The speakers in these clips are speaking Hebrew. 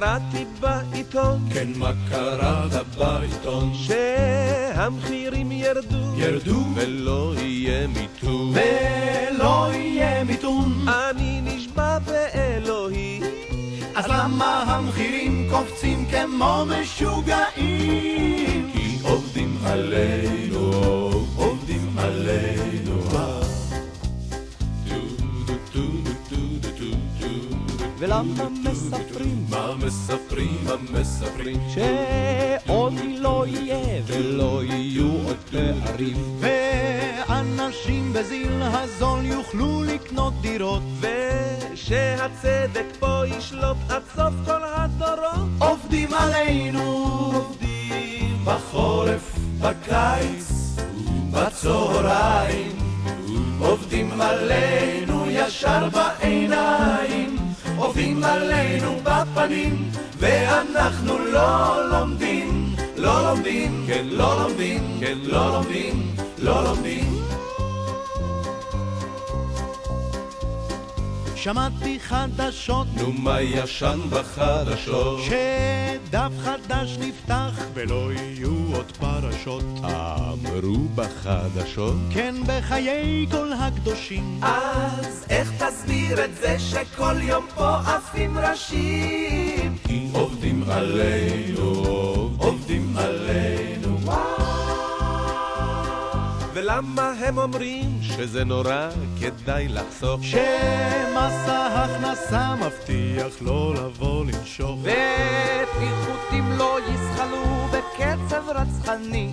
קראתי בעיתון. כן, מה קראת בעיתון? שהמחירים ירדו. ירדו. ולא יהיה מיתון. ולא יהיה מיתון. אני נשבע באלוהי. אז למה המחירים קופצים כמו משוגעים? כי עובדים עלינו, ולמה מספרים? מה מספרים, מה מספרים? שעוד לא יהיה ולא יהיו עוד פערים. ואנשים בזיל הזול יוכלו לקנות דירות. ושהצדק פה ישלוט עד סוף כל הדורות. עובדים עלינו, עובדים בחורף, בקיץ, בצהריים עובדים עלינו ישר בעיניים עובדים עלינו בפנים ואנחנו לא לומדים לא לומדים, כן לא לומדים, כן לא לומדים, לא לומדים שמעתי חדשות. נו מה ישן בחדשות? שדף חדש נפתח. ולא יהיו עוד פרשות. אמרו בחדשות. כן בחיי כל הקדושים. אז איך תסביר את זה שכל יום פה עפים ראשים? כי עובדים עלינו, עובדים עלינו. ולמה הם אומרים שזה נורא כדאי לחסוך? שמס ההכנסה מבטיח לא לבוא לנשוך. ופיחותים לא יזחלו בקצב רצחני.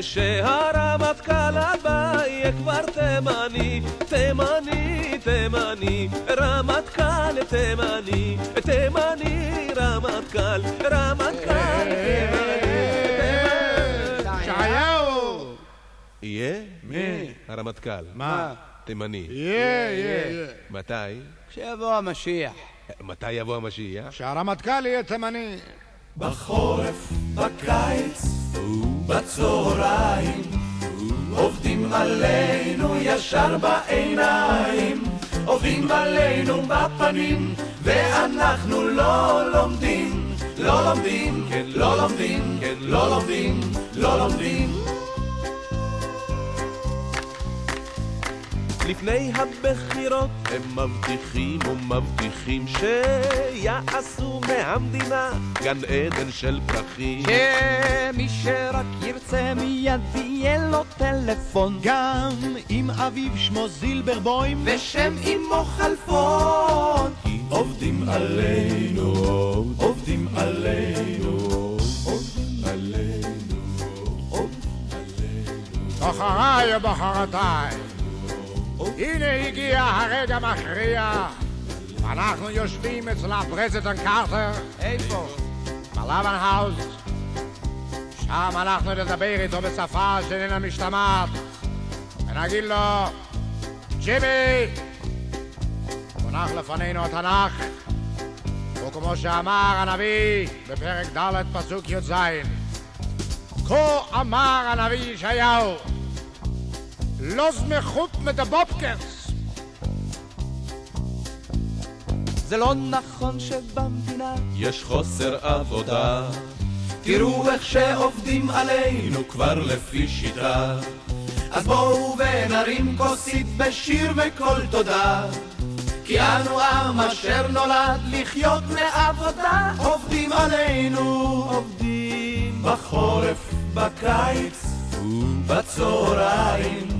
ושהרמטכ"ל הבא יהיה כבר תימני תימני, תימני, רמטכ"ל תימני תימני, רמטכ"ל, רמטכ"ל הרמטכ"ל. מה? תימני. יהיה, יהיה. מתי? כשיבוא המשיח. מתי יבוא המשיח? שהרמטכ"ל יהיה תימני. בחורף, בקיץ ובצהריים עובדים עלינו ישר בעיניים עובדים עלינו בפנים ואנחנו לא לומדים לא לומדים, כן לא לומדים, כן לא לומדים, לא לומדים לפני הבחירות הם מבטיחים ומבטיחים שיעשו מהמדינה גן עדן של פרחים שמי שרק ירצה מיד יהיה לו טלפון גם אם אביו שמו זילברבוים ושם אמו חלפון כי עובדים עלינו, עובדים עלינו, עובדים עלינו, עובדים עלינו. בחריי ובחרתיי. הנה הגיע הרגע המכריע. אנחנו יושבים אצל ה president קרטר איפה? בלבן house. שם אנחנו נדבר איתו בשפה שאיננה משתמעת. ונגיד לו, ג'ימי, מונח לפנינו התנ"ך, וכמו שאמר הנביא בפרק ד' פסוק י"ז, כה אמר הנביא ישעיהו, לא זמכות מדבופקרס. זה לא נכון שבמדינה יש חוסר עבודה. תראו איך שעובדים עלינו כבר לפי שיטה. אז בואו ונרים כוסית בשיר וקול תודה. כי אנו עם אשר נולד לחיות מעבודה. עובדים עלינו עובדים בחורף, בקיץ ובצהריים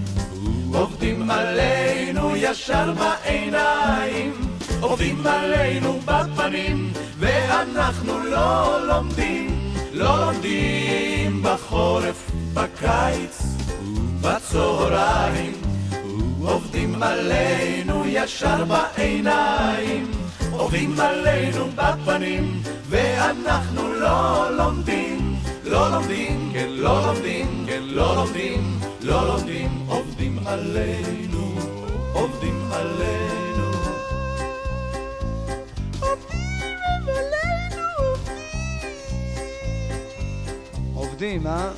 עובדים עלינו ישר בעיניים. עובדים עלינו בפנים ואנחנו לא לומדים לא לומדים בחורף, בקיץ ובצהריים עובדים עלינו ישר בעיניים. עובדים עלינו בפנים ואנחנו לא לומדים לא לומדים, כן לא לומדים, כן לא לומדים, לא לומדים עובדים עלינו, עובדים עלינו עובדים, אה?